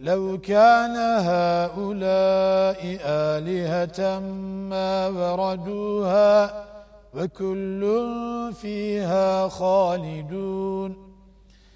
لو كان هؤلاء آلهة ما وردوها وكل فيها خالدون